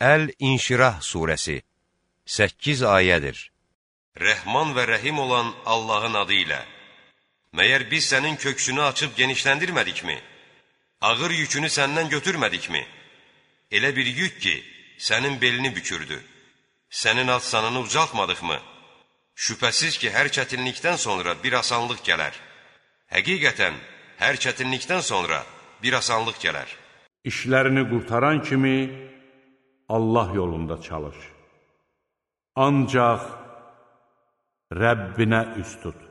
Əl-İnşirah surəsi 8 ayədir. Rəhman və rəhim olan Allahın adı ilə. Məyər biz sənin köksünü açıb genişləndirmədikmi? Ağır yükünü səndən götürmədikmi? Elə bir yük ki, sənin belini bükürdü. Sənin ad sanını ucaltmadıqmı? Şübhəsiz ki, hər çətinlikdən sonra bir asanlıq gələr. Həqiqətən, hər çətinlikdən sonra bir asanlıq gələr. İşlərini qurtaran kimi Allah yolunda çalış. Ancaq Rəbbinə üst tut.